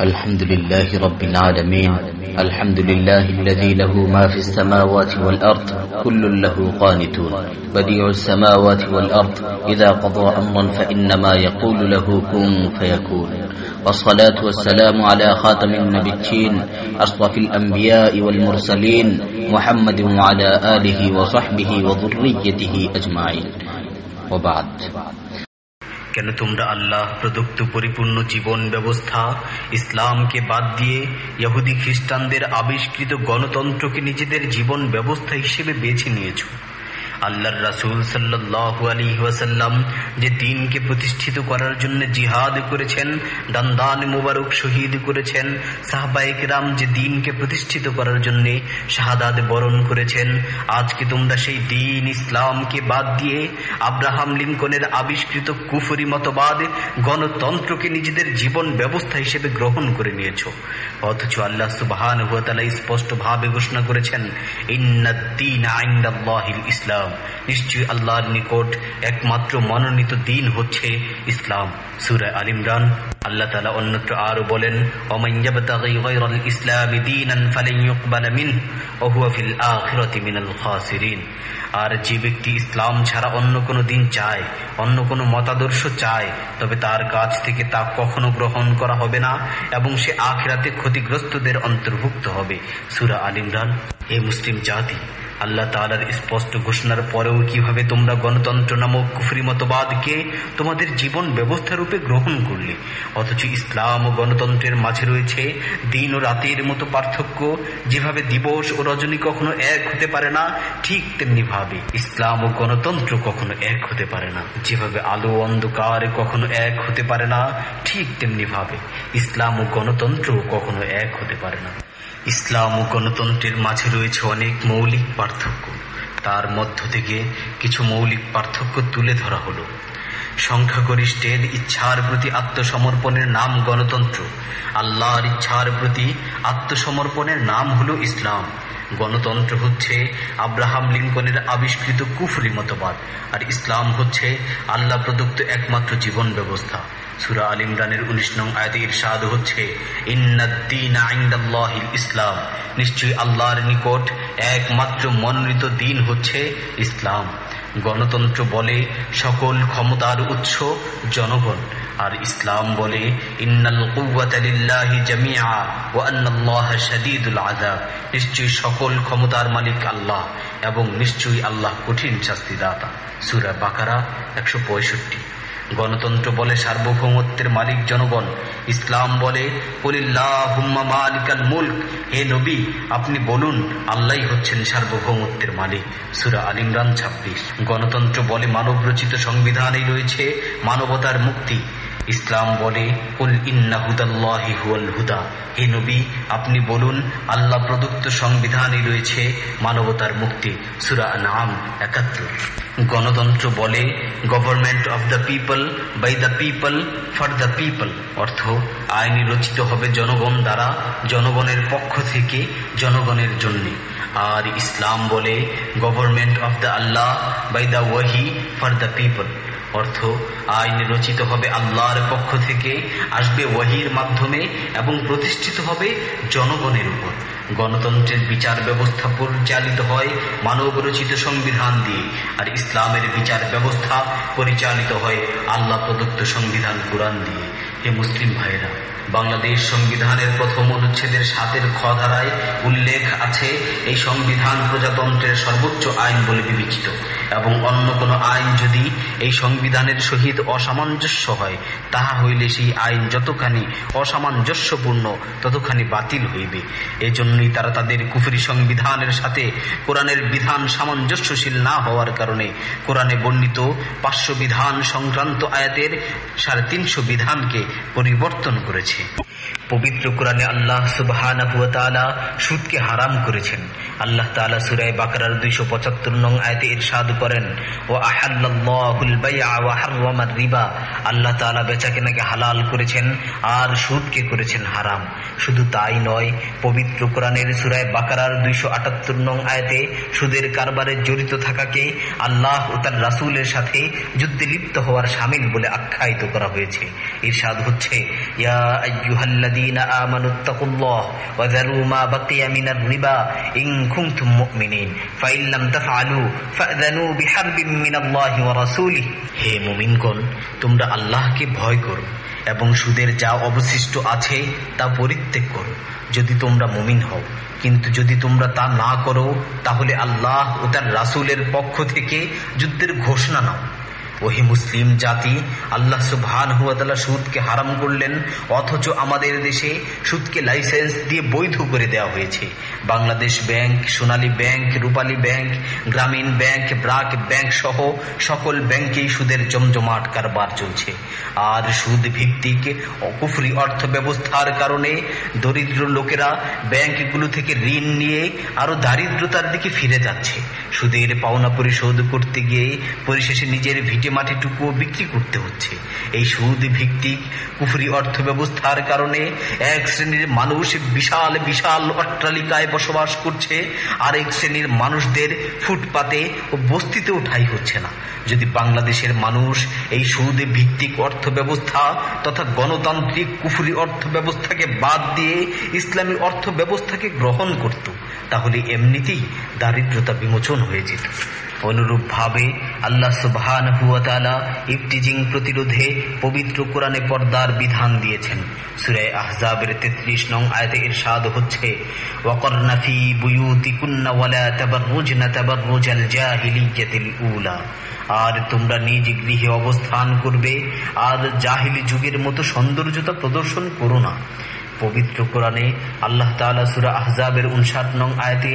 الحمد لله رب العالمين. الحمد لله الذي له ما في السماوات والأرض كل له قانتون. بديع السماوات والأرض إذا قضى أمرا فإنما يقول له كن فيكون. والصلاة والسلام على خاتم النبيين أشرف الأنبياء والمرسلين محمد وعلى آله وصحبه وذريته أجمعين. وبعد. কেন তোমরা আল্লাহ প্রদত্ত পরিপূর্ণ জীবন ব্যবস্থা, ইসলামকে বাদ দিয়ে ইহুদি খ্রিস্টানদের আবিষ্কৃত গণতন্ত্রকে নিজেদের জীবন ব্যবস্থা হিসেবে বেছে নিয়েছো? আল্লাহর রাসুল সাল্লাহ আলী ওয়াসাল্লাম যে দিনকে প্রতিষ্ঠিত করার জন্য জিহাদ করেছেন, দান্দান মুবারক শহীদ করেছেন সাহবাইক রাম যে দিনকে প্রতিষ্ঠিত করার জন্য শাহাদাত বরণ করেছেন। আজকে তোমরা সেই দিন ইসলামকে বাদ দিয়ে আব্রাহাম লিঙ্কনের আবিষ্কৃত কুফরি মতবাদ গণতন্ত্রকে নিজেদের জীবন ব্যবস্থা হিসেবে গ্রহণ করে নিয়েছ। অথচ আল্লাহ সুবাহান হুয়াতালা স্পষ্টভাবে ঘোষণা করেছেন, ইন্নাদ্দিন আইন্দাল্লাহিল ইসলাম। নিশ্চয়ই আল্লাহর নিকট একমাত্র মনোনীত দিন হচ্ছে ইসলাম। সুরা আল ইমরান, আল্লাহ তালা অন্যত্র আরও বলেন আর যে ব্যক্তি ইসলাম ছাড়া অন্য কোনো দিন চায়, অন্য কোনো মতাদর্শ চায়, তবে তার কাছ থেকে তা কখনো গ্রহণ করা হবে না এবং সে আখিরাতে ক্ষতিগ্রস্তদের অন্তর্ভুক্ত হবে। সুরা আল ইমরান, এ মুসলিম জাতি আল্লাহ তালার স্পষ্ট ঘোষণার পরেও কীভাবে তোমরা গণতন্ত্র নামক কুফরি মতবাদকে তোমাদের জীবন ব্যবস্থা রূপে গ্রহণ করলে? অথচ ইসলাম ও গণতন্ত্রের মাঝে রয়েছে দিন ও রাতের মতো পার্থক্য, যেভাবে দিবস ও রজনী কখনো এক হতে পারে না, ঠিক তেমনি ভাবে ইসলাম ও গণতন্ত্র কখনো এক হতে পারে না। যেভাবে আলো অন্ধকার কখনো এক হতে পারে না, ঠিক তেমনি ভাবে ইসলাম ও গণতন্ত্র কখনো এক হতে পারে না। ইসলাম ও গণতন্ত্রের মাঝে রয়েছে অনেক মৌলিক পার্থক্য। তার মধ্য থেকে কিছু মৌলিক পার্থক্য তুলে ধরা হলো। সংখ্যাগরিষ্ঠের ইচ্ছার প্রতি আত্মসমর্পণের নাম গণতন্ত্র। আল্লাহর ইচ্ছার প্রতি আত্মসমর্পণের নাম হলো ইসলাম। গণতন্ত্র হচ্ছে আব্রাহাম লিঙ্কনের আবিষ্কৃত কুফরি মতবাদ, আর ইসলাম হচ্ছে আল্লাহ প্রদত্ত একমাত্র জীবন ব্যবস্থা। সুরা আল ইমরানের উনিশ নং আয়াতে ইরশাদ হচ্ছে ইসলাম। নিশ্চয়ই আল্লাহর নিকট একমাত্র মনোনীত দিন হচ্ছে ইসলাম। গণতন্ত্র বলে সকল ক্ষমতার উৎস জনগণ, আর ইসলাম বলে, ইন্নাল জামিয়া ও নিশ্চয়ই সকল ক্ষমতার মালিক আল্লাহ, এবং নিশ্চয়ই আল্লাহ কঠিন শাস্তিদাতা। সুরা বাকারা একশো পঁয়ষট্টি। গণতন্ত্র বলে সার্বভৌমত্বের মালিক জনগণ, ইসলাম বলে মালিকাল মুল্ক। হে নবী, আপনি বলুন আল্লাহ হচ্ছেন সার্বভৌমত্বের মালিক। সুরা আলিমরান ছাব্বিশ। গণতন্ত্র বলে মানবরচিত সংবিধানেই রয়েছে মানবতার মুক্তি। ইসলাম বলে, কুল হুদা। হে নবী, আপনি বলুন, আল্লাহ প্রদত্ত সংবিধানই রয়েছে মানবতার মুক্তি, সুরা নাম একাত্তর। গণতন্ত্র বলে, government of the people by the people for the people. অর্থ, আইনি রচিত হবে জনগণ দ্বারা, জনগণের পক্ষ থেকে জনগণের জন্য। আর ইসলাম বলে, government of the Allah by the ওয়াহি ফর দ্য পিপল। অর্থ আইন রচিত হবে আল্লাহর পক্ষ থেকে, আসবে ওয়াহির মাধ্যমে এবং প্রতিষ্ঠিত হবে জনগণের উপর। গণতন্ত্রের বিচার ব্যবস্থা পরিচালিত হয় মানব রচিত সংবিধান দিয়ে আর ইসলামের বিচার ব্যবস্থা পরিচালিত হয় আল্লাহ প্রদত্ত সংবিধান কোরআন দিয়ে। হে মুসলিম ভাইরা বাংলাদেশ সংবিধানের প্রথম অনুচ্ছেদের সাতের খ ধারায় উল্লেখ আছে, এই সংবিধান প্রজাতন্ত্রের সর্বোচ্চ আইন বলে বিবেচিত। এবং অন্য কোনো আইন যদি এই সংবিধানের সহিত অসামঞ্জস্য হয়, তাহা হইলে সেই আইন যতখানি অসামঞ্জস্যপূর্ণ, ততখানি বাতিল হইবে। এজন্যই তারা তাদের কুফরি সংবিধানের সাথে কোরআনের বিধান সামঞ্জস্যশীল না হওয়ার কারণে কোরআনে বর্ণিত পাঁচশো বিধান সংক্রান্ত আয়াতের সাড়ে তিনশো বিধানকে পরিবর্তন করেছে। পবিত্র কোরআনে আল্লাহ সুবহান সুদকে হারাম করেছেন। আল্লাহ তালা সুরাই বাকার দুইশো পঁচাত্তর নং আয়তে ইরশাদ করেন ও রিবা। আল্লাহ তালা বেচা কেনাকে হালাল করেছেন আর সুদকে করেছেন হারাম। শুধু তাই নয়, পবিত্র কোরআনের সুরায় বাকারার দুইশো আটাত্তর নং আয়তে সুদের কারবারে জড়িত থাকাকে আল্লাহ ও তার রাসুলের সাথে যুদ্ধে লিপ্ত হওয়ার সামিল বলে আখ্যায়িত করা হয়েছে। ইরশাদ হচ্ছে, ইয়া الذين آمنوا اتقوا الله وذروا ما بقي من الربا إن كنتم مؤمنين فإن لم تفعلوا فأذنوا بحرب من الله ورسوله হে মুমিনগণ তোমরা আল্লাহকে ভয় করো এবং সুদের যা অবশিষ্ট আছে তা পরিত্যাগ করো যদি তোমরা মুমিন হও কিন্তু যদি তোমরা তা না করো তাহলে আল্লাহ ও তার রাসুলের পক্ষ থেকে যুদ্ধের ঘোষণা নাও ওহে মুসলিম জাতি, আল্লাহ সুবহান হুয়াতালা সুদকে হারাম করলেন, অথচ আমাদের দেশে সুদকে লাইসেন্স দিয়ে বৈধ করে দেওয়া হয়েছে। Bangladesh bank, Sonali bank, Rupali bank, Grameen bank, BRAC bank সহ সকল ব্যাংকেই সুদের জমজমাট কারবার চলছে। আর সুদ ভিত্তিক কুফরি অর্থ ব্যবস্থার কারণে দরিদ্র লোকেরা ব্যাংকগুলো থেকে ঋণ নিয়ে আরও দারিদ্রতার দিকে ফিরে যাচ্ছে। সুদের পাওনা পরিশোধ করতে গিয়ে পরিশেষে নিজের ভিটে মাটিটুকুও বিক্রি করতে হচ্ছে। এই সুদ ভিত্তিক কুফরি অর্থ ব্যবস্থার কারণে এক শ্রেণির মানুষ বিশাল বিশাল অট্টালিকায় বসবাস করছে, আরেক শ্রেণির মানুষদের ফুটপাতে ও বস্তিতেও ঠাই হচ্ছে না। যদি বাংলাদেশের মানুষ এই সুদ ভিত্তিক অর্থ ব্যবস্থা তথা গণতান্ত্রিক কুফরি অর্থ ব্যবস্থাকে বাদ দিয়ে ইসলামী অর্থ ব্যবস্থাকে গ্রহণ করত, তাহলে এমনিতেই দারিদ্রতা বিমোচন হয়ে যেত। অনুরূপভাবে আল্লাহ সুবহান হুয়াতালা ইফটিজিং প্রতিরোধে পবিত্র কোরআনে পর্দার বিধান দিয়েছেন। সুরে আহজাবের তেত্রিশ নং আয়তে এর স্বাদ হচ্ছে ওয়াকরনাফি বুয়ুতি কুন্না ওয়ালা তাবাররুজনা তাবাররুজাল জাহিলিয়াতিল উলা। আর তোমরা নিজ গৃহে অবস্থান করবে, আর জাহিলি যুগের মতো সৌন্দর্যতা প্রদর্শন করো না। পবিত্র কোরআনে আল্লাহ তাআলা সূরা আহজাবের 59 নং আয়াতে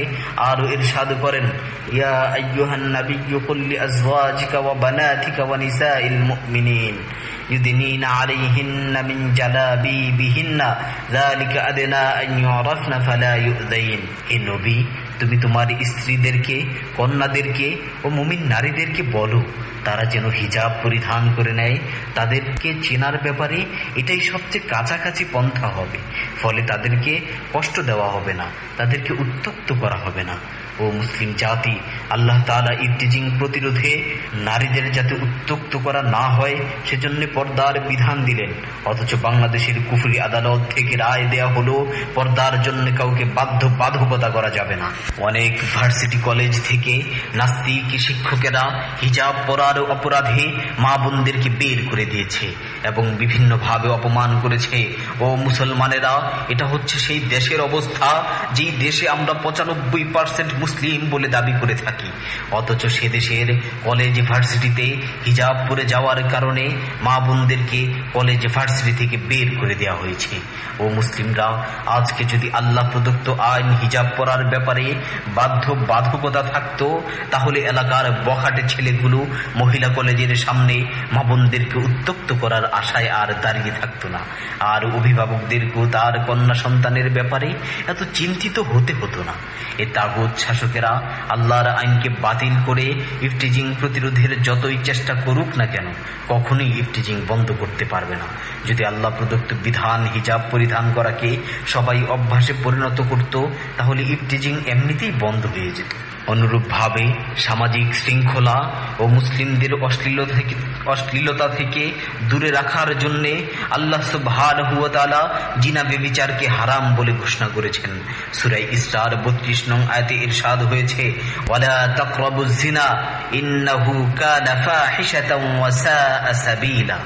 আরো ইরশাদ করেন ইয়া আইয়ুহান নাবিয়্যু কুল লিআজওয়াজিকা ওয়া বানাতিকা ওয়া নিসাইল মুমিনিন يدنين عليهن من جلابيبهن ذلك أدنى أن يعرفن فلا يؤذين হে নবী তুমি তোমার স্ত্রীদেরকে, কন্যাদেরকে ও মুমিন নারীদেরকে বলো। তারা যেন হিজাব পরিধান করে নেয়, তাদেরকে চেনার ব্যাপারে এটাই সবচেয়ে কাছাকাছি পন্থা হবে। ফলে তাদেরকে কষ্ট দেওয়া হবে না, তাদেরকে উত্তপ্ত করা হবে না। ও মুসলিম জাতি আল্লাহ তালা ইফতিজিং প্রতিরোধে নারীদের যাতে উত্তক্ত করা না হয়, সেজন্য পর্দার বিধান দিলেন। অথচ বাংলাদেশের কুফরি আদালত থেকে রায় দেয়া হলো, পর্দার জন্য কাউকে বাধ্য বাধকতা করা যাবে না। অনেক ভার্সিটি কলেজ থেকে নাস্তিক শিক্ষকেরা হিজাব পরার অপরাধে মা বোনদেরকে বের করে দিয়েছে এবং বিভিন্নভাবে অপমান করেছে। ও মুসলমানেরা, এটা হচ্ছে সেই দেশের অবস্থা, যেই দেশে আমরা পঁচানব্বই পার্সেন্ট মুসলিম বলে দাবি করে থাকি। অথচ সে দেশের কলেজ ভার্সিটিতে হিজাব পরে যাওয়ার কারণে মা বোনদেরকে কলেজ ভার্সিটি থেকে বের করে দেওয়া হয়েছে। ও মুসলিমরা, আজকে যদি আল্লাহ প্রদত্ত আইন হিজাব পরার ব্যাপারে বাধ্য, বাধকতা থাকতো, তাহলে এলাকার বখাটে ছেলেগুলো মহিলা কলেজের সামনে মা বোনদেরকে উত্তক্ত করার আশায় আর দাঁড়িয়ে থাকতো না। আর অভিভাবকদেরকেও তার কন্যা সন্তানের ব্যাপারে এত চিন্তিত হতে হতো না। এ তাগুদ শাসকেরা আল্লাহর আইনকে বাতিল করে ইফটিজিং প্রতিরোধের যতই চেষ্টা করুক না কেন, কখনোই ইফটিজিং বন্ধ করতে পারবে না। যদি আল্লাহ প্রদত্ত বিধান, হিজাব পরিধান করাকে সবাই অভ্যাসে পরিণত করত, তাহলে ইফটিজিং এমনিতেই বন্ধ হয়ে যেত। অনুরূপভাবে সামাজিক শৃঙ্খলা ও মুসলিমদের অশ্লীলতা থেকে অশ্লীলতা থেকে দূরে রাখার জন্য আল্লাহ সুবহানাহু জিনা বেবিচারকে হারাম বলে ঘোষণা করেছেন। সুরাই ইসরার বত্রিশ নং আয়তে ইরশাদ হয়েছে, ওয়ালা তাকরাবুজ জিনা ইন্নাহু কানা ফাহিশাতাও ওয়া সাআ সাবিলা।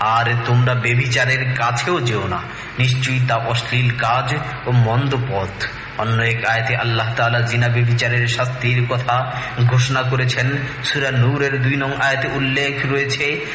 আর তোমরা বেবিচারের কাছেও যেও না। নিশ্চয়ই তা অশ্লীল কাজ ও মন্দ পথ। অন্য এক আয়তে আল্লাহ তালা জিনাবে বিচারের শাস্তির কথা ঘোষণা করেছেন। সুরা নূরের দুই নং আয়তে উল্লেখ রয়েছে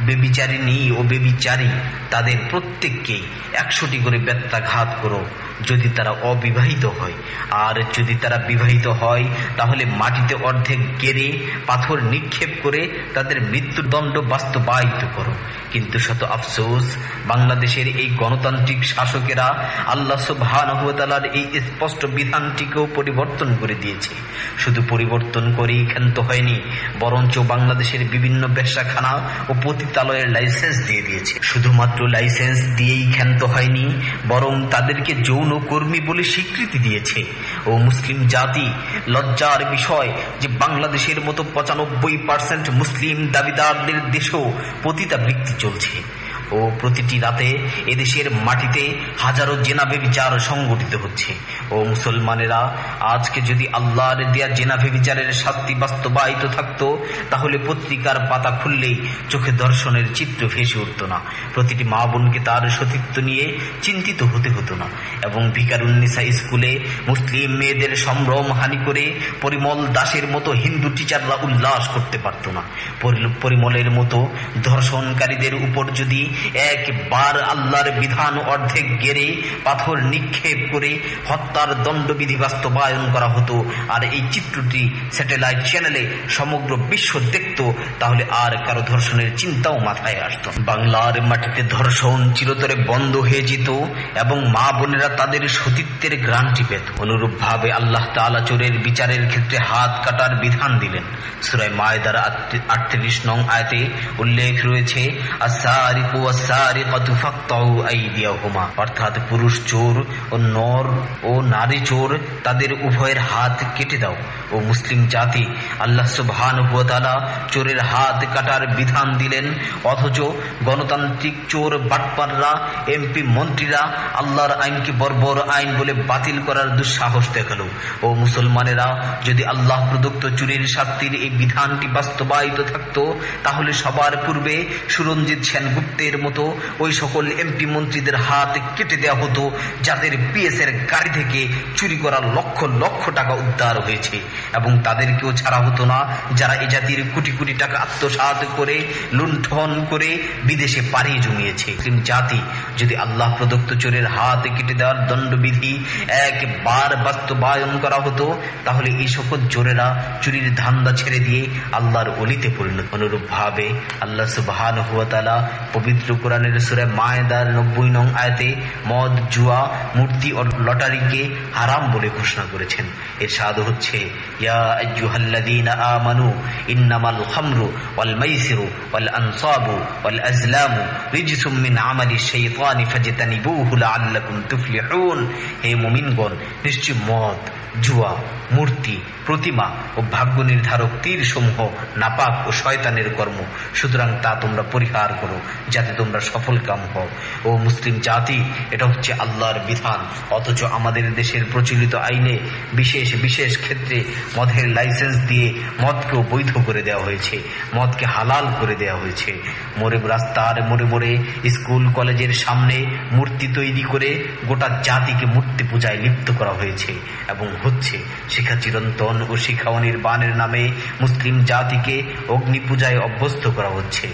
বেবিচারিনী ও বেবিচারী তাদের প্রত্যেককেই একশোটি করে ব্যত্যাঘাত করো যদি তারা অবিবাহিত হয়। আর যদি তারা বিবাহিত হয়, তাহলে মাটিতে অর্ধেক গেড়ে পাথর নিক্ষেপ করে তাদের মৃত্যুদণ্ড বাস্তবায়িত করো। কিন্তু শত আফসোস বাংলাদেশের এই গণতান্ত্রিক শাসকেরা আল্লাহ সুবাহর এই স্পষ্ট বিধানটিকেও পরিবর্তন করে দিয়েছে। শুধু পরিবর্তন করেই ক্ষান্ত হয়নি, বরঞ্চ বাংলাদেশের বিভিন্ন ব্যবসাখানা ও পতিতালয়ের লাইসেন্স দিয়ে দিয়েছে। শুধুমাত্র লাইসেন্স দিয়েই ক্ষান্ত হয়নি, বরং তাদেরকে যৌন কর্মী বলে স্বীকৃতি দিয়েছে। ও মুসলিম জাতি, লজ্জার বিষয় যে বাংলাদেশের মতো পঁচানব্বই পার্সেন্ট মুসলিম দাবিদারদের দেশেও পতিতাবৃত্তি চলছে। ও প্রতিটি রাতে এদেশের মাটিতে হাজারো জেনাবে বিচার সংগঠিত হচ্ছে। ও মুসলমানেরা, আজকে যদি আল্লাহর দেয়া জেনাবে বিচারের শাস্তি বাস্তবায়িত থাকতো, তাহলে পত্রিকার পাতা খুললেই চোখে দর্শনের চিত্র ভেসে উঠত না। প্রতিটি মা বোনকে তার সতীত্ব নিয়ে চিন্তিত হতে হতো না। এবং ভিকারুন্নিসা স্কুলে মুসলিম মেয়েদের সম্ভ্রম হানি করে পরিমল দাসের মতো হিন্দু টিচাররা উল্লাস করতে পারত না। পরিমলের মতো ধর্ষণকারীদের উপর যদি একবার আল্লাহর বিধান অর্ধেক গেড়ে পাথর নিক্ষেপ করে হত্যার দণ্ডবিধি বাস্তবায়ন করা হতো। আর এই চিত্রটি স্যাটেলাইট চ্যানেলে সমগ্র বিশ্ব দেখত, তাহলে আর কারও ধর্ষণের চিন্তাও মাথায় আসত বাংলার মাটিতে ধর্ষণ চিরতরে বন্ধ হয়ে যেত এবং মা বোনেরা তাদের সতীত্বের গ্রান্টি পেত। অনুরূপ ভাবে আল্লাহ তালা চোরের বিচারের ক্ষেত্রে হাত কাটার বিধান দিলেন। সুরাই মায়দার আটত্রিশ নং আয়তে উল্লেখ রয়েছে অর্থাৎ পুরুষ চোর ও নর ও নারী চোর তাদের উভয়ের হাত কেটে দাও। ও মুসলিম জাতি আল্লাহ সুবহান চোরের হাত কাটার বিধান দিলেন। অথচ গণতান্ত্রিক চোর, বাটপাররা, এমপি মন্ত্রীরা আল্লাহর আইনকে বর্বর আইন বলে বাতিল করার দুঃসাহস দেখাল। ও মুসলমানেরা যদি আল্লাহ প্রদত্ত চুরির শাস্তির এই বিধানটি বাস্তবায়িত থাকত, তাহলে সবার পূর্বে সুরঞ্জিত সেনগুপ্তের মতো ওই সকল এমপি মন্ত্রীদের হাত কেটে দেওয়া হতো, যাদের পিএস এর গাড়ি থেকে চুরি করার লক্ষ লক্ষ টাকা উদ্ধার হয়েছে। এবং তাদেরকেও ছাড়া হতো না। যারা এ জাতির কোটি কোটি টাকা আত্মসাত করে, লুণ্ঠন করে বিদেশে পাড়িয়ে জমিয়েছে। জাতি যদি আল্লাহ প্রদত্ত চোরের হাত কেটে দেওয়ার দণ্ডবিধি একবার বাস্তবায়ন করা হতো, তাহলে এই সকল চোরেরা চুরির ধান্দা ছেড়ে দিয়ে আল্লাহর অলিতে পরিণত অনুরূপ ভাবে আল্লাহ সুবাহ পবিত্র কোরআনের সুরে মায়েদার নব্বই নং আয়তে মদ, জুয়া, মূর্তি ও লটারিকে হারাম বলে ঘোষণা করেছেন। এর স্বাদ হচ্ছে মাইসিরু ওয়াল আনসাবু ওয়াল আজলামু রিজসুম মিন আমালি শাইতানি ফাজতানিবুহু লাআল্লাকুম তুফলিহুন হে মুমিনগণ, নিশ্চয় মদ, জুয়া, মূর্তি, প্রতিমা ও ভাগ্য নির্ধারক তীর সমূহ নাপাক ও শয়তানের কর্ম। সুতরাং তা তোমরা পরিহার করো, যাতে তোমরা সফল কাম হও। ও মুসলিম জাতি, এটা হচ্ছে আল্লাহর বিধান। অথচ আমাদের দেশের প্রচলিত আইনে বিশেষ বিশেষ ক্ষেত্রে মদের লাইসেন্স দিয়ে মদকেও বৈধ করে দেওয়া হয়েছে, মদকে হালাল করে দেওয়া হয়েছে। মোরে রাস্তার মোড়ে মোড়ে, স্কুল, কলেজের সামনে মূর্তি তৈরি করে গোটা জাতিকে মূর্তি পূজায় লিপ্ত করা হয়েছে এবং হচ্ছে শিক্ষা চিরন্তন ও শিক্ষা অনির্বাণের নামে মুসলিম জাতিকে অগ্নি পূজায় অভ্যস্ত করা হচ্ছে।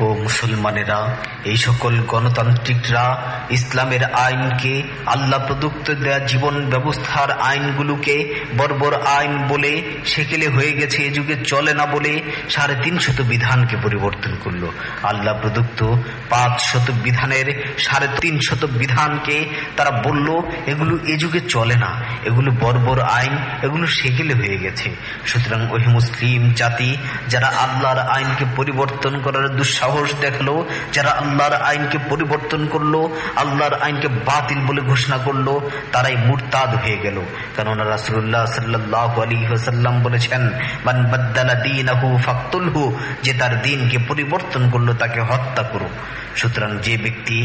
ও মুসলমানেরা, এই সকল গণতান্ত্রিকরা ইসলামের আইনকে আল্লাহ প্রদত্ত দেয়া জীবন ব্যবস্থার আইনগুলোকে বর্বর আইন বলে সেকেলে হয়ে গেছে, এ যুগে চলে না বলে সাড়ে তিন শত বিধানকে পরিবর্তন করল। আল্লাহ প্রদত্ত পাঁচ শত বিধানের সাড়ে তিন শত বিধানকে তারা বলল, এগুলো এ যুগে চলে না, এগুলো বর্বর আইন, এগুলো সেকেলে হয়ে গেছে। সুতরাং ওই মুসলিম জাতি, যারা আল্লাহর আইনকে পরিবর্তন করার দুঃসাহস দেখল, যারা আল্লাহর আইনকে পরিবর্তন করল, আল্লাহর আইনকে বাতিল বলে ঘোষণা করল, তারাই মুরতাদ হয়ে গেল। কেননা রাসুল্লাহ সাল্লাহ আলী হাসাল্লাম বলেছেন, মান বাদ্দালা দিন আহু ফাক্তুলহু যে তার দিনকে পরিবর্তন করল, তাকে হত্যা করো। সুতরাং যে ব্যক্তি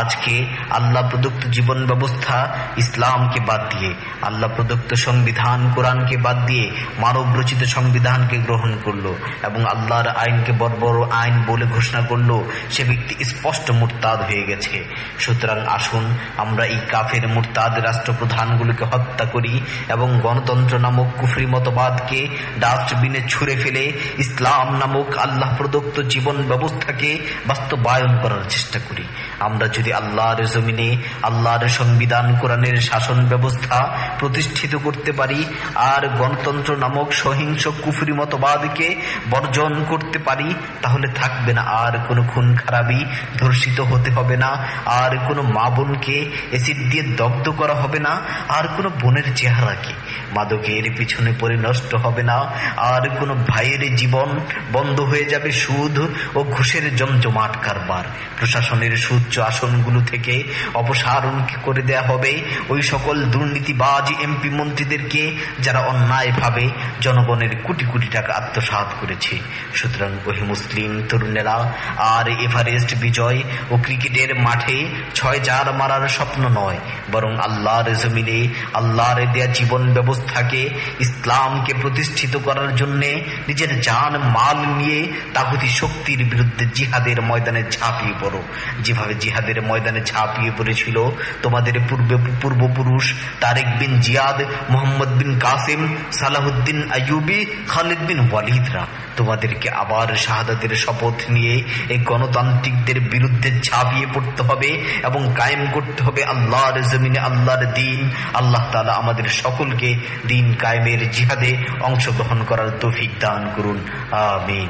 আজকে আল্লাহ প্রদত্ত জীবন ব্যবস্থা ইসলামকে বাদ দিয়ে, আল্লাহ প্রদত্ত সংবিধান কোরআনকে বাদ দিয়ে মানব রচিত সংবিধানকে গ্রহণ করল এবং আল্লাহর আইনকে বড় বড় আইন বলে ঘোষণা করল, সে ব্যক্তি স্পষ্ট মুরতাদ হয়ে গেছে। সুতরাং আসুন, আমরা এই কাফের মুরতাদ রাষ্ট্রপ্রধানগুলোকে হত্যা করি এবং গণতন্ত্র নামক কুফরি মতবাদকে ডাস্টবিনে ছুঁড়ে ফেলে ইসলাম নামক আল্লাহ প্রদত্ত জীবন ব্যবস্থাকে বাস্তবায়ন করার চেষ্টা করি। আমরা যদি আল্লাহর জমিনে, আল্লাহর সংবিধান, কোরআনের শাসন ব্যবস্থা প্রতিষ্ঠিত করতে পারি আর গণতন্ত্র নামক সহিংস কুফরি মতবাদকে বর্জন করতে পারি, তাহলে থাকবে না আর কোনো খুন খারাপি ধর্ষিত হতে হবে না। আর কোনো মা বোনকে এসিড দিয়ে দগ্ধ করা হবে না। আর কোনো বোনের চেহারাকে মাদকের পিছনে পড়ে নষ্ট হবে না। আর কোনো ভাইয়ের জীবন বন্ধ হয়ে যাবে সুদ ও ঘুষের জমজমাট কারবার। প্রশাসনের সুচ্চ আসনগুলো থেকে অপসারণ করে দেয়া হবে। ওই সকল দুর্নীতিবাজ এমপি মন্ত্রীদেরকে যারা অন্যায়ভাবে জনগণের কোটি কোটি টাকা আত্মসাত করেছে। সুতরাং ওহি মুসলিম তরুণেরা আর এভারেস্ট বিজয় ও ক্রিকেটের মাঠে ছয় চার মারার স্বপ্ন নয়, বরং আল্লাহর জমিনে, আল্লাহর দেয়া জীবন ব্যবস্থাকে, ইসলামকে প্রতিষ্ঠিত করার জন্যে নিজের জান, মাল নিয়ে তাহুতি শক্তির বিরুদ্ধে জিহাদের ময়দানে ঝাঁপিয়ে পড়ো। যেভাবে জিহাদের ময়দানে ঝাঁপিয়ে পড়েছিল, তোমাদের পূর্বে পূর্বপুরুষ তারেক বিন জিয়াদ, মোহাম্মদ বিন কাসিম সালাহুদ্দিন আইয়ুবি, খালিদ বিন ওয়ালিদরা। তোমাদেরকে আবার শাহাদাতের শপথ নিয়ে এই গণতান্ত্রিকদের বিরুদ্ধে ঝাঁপিয়ে পড়তে হবে এবং কায়েম করতে হবে আল্লাহর জমিনে আল্লাহর দিন। আল্লাহ তালা আমাদের সকলকে দিন কায়েমের জিহাদে অংশগ্রহণ করার তৌফিক দান করুন। আমিন।